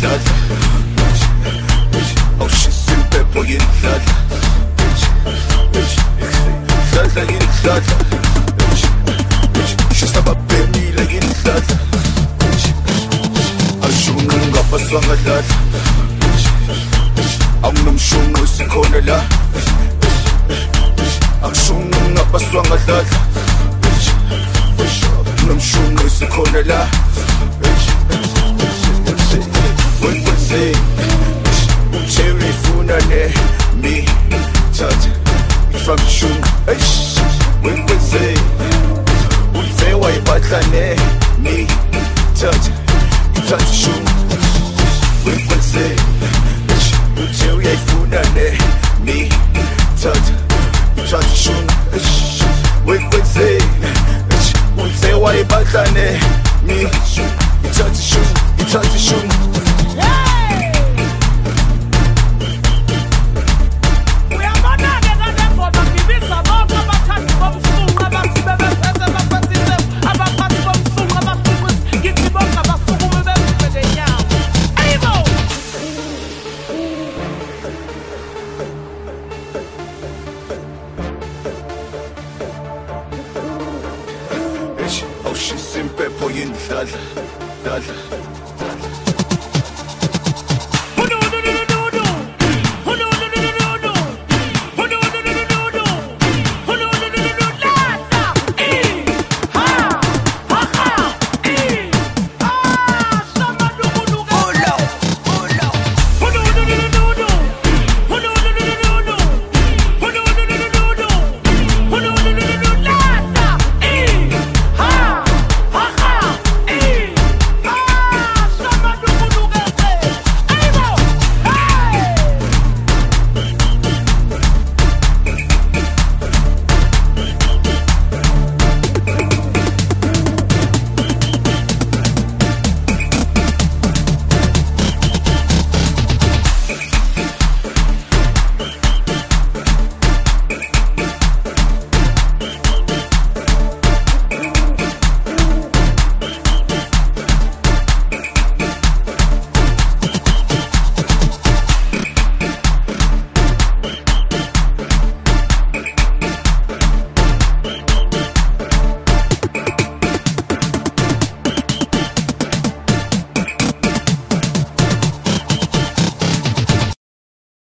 Zaza yenzaza Oh shit simpepo yenzaza Zaza yenzaza Shisababemile yenzaza Ashunga ngapaswanga zaza Awunomshunqa sikhona la Akushunqa ngapaswanga zaza Nomshunqa sikhona la Wenkwese дальше, дальше.